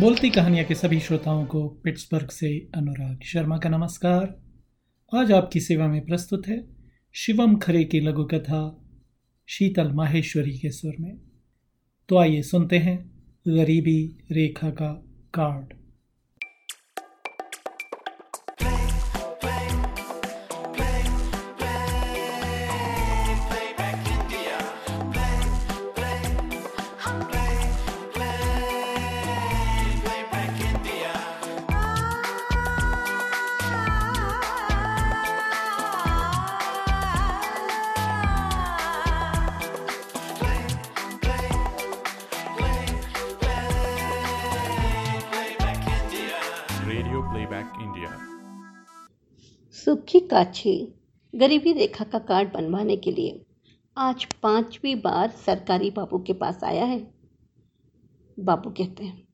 बोलती कहानियाँ के सभी श्रोताओं को पिट्सबर्ग से अनुराग शर्मा का नमस्कार। आज आपकी सेवा में प्रस्तुत है शिवम खरे की लघु कथा शीतल माहेश्वरी के स्वर में। तो आइए सुनते हैं गरीबी रेखा का कार्ड। प्लेबैक इंडिया सुखी काछी, गरीबी रेखा का कार्ड बनवाने के लिए आज पांचवी बार सरकारी बाबू के पास आया है। बाबू कहते हैं,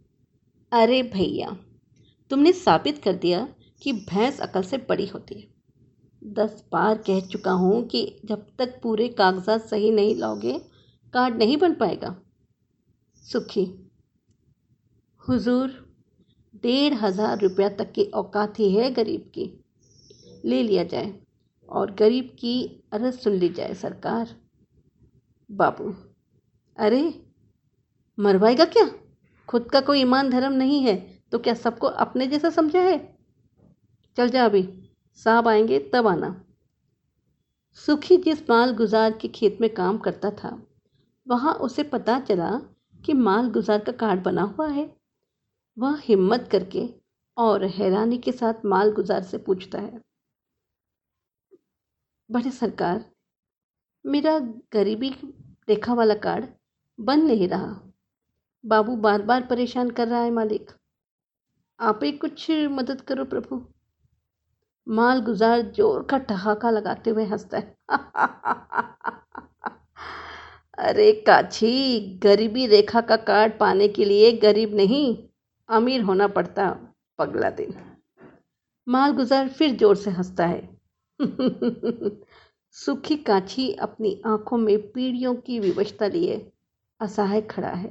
अरे भैया, तुमने साबित कर दिया कि भैंस अकल से बड़ी होती है। दस बार कह चुका हूँ कि जब तक पूरे कागजात सही नहीं लाओगे, कार्ड नहीं बन पाएगा। सुखी हुजूर डेढ़ हज़ार रुपया तक की औकात ही है गरीब की। ले लिया जाए और गरीब की अरज सुन ली जाए सरकार। बाबू, अरे, मरवाएगा क्या? खुद का कोई ईमान धर्म नहीं है तो क्या सबको अपने जैसा समझा है? चल जा अभी, साहब आएँगे तब आना। सुखी जिस माल गुजार के खेत में काम करता था, वहाँ उसे पता चला कि माल गुजार का कार्ड बना हुआ है। वह हिम्मत करके और हैरानी के साथ माल गुजार से पूछता है, बड़े सरकार, मेरा गरीबी रेखा वाला कार्ड बन नहीं रहा। बाबू बार बार परेशान कर रहा है मालिक। आप ही कुछ मदद करो प्रभु। माल गुजार ज़ोर का ठहाका लगाते हुए हंसता है, अरे काछी, गरीबी रेखा का कार्ड पाने के लिए गरीब नहीं अमीर होना पड़ता पगला दिन। मालगुजार फिर ज़ोर से हंसता है। सुखी काछी अपनी आँखों में पीढ़ियों की विवशता लिए असहाय खड़ा है।